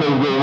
them the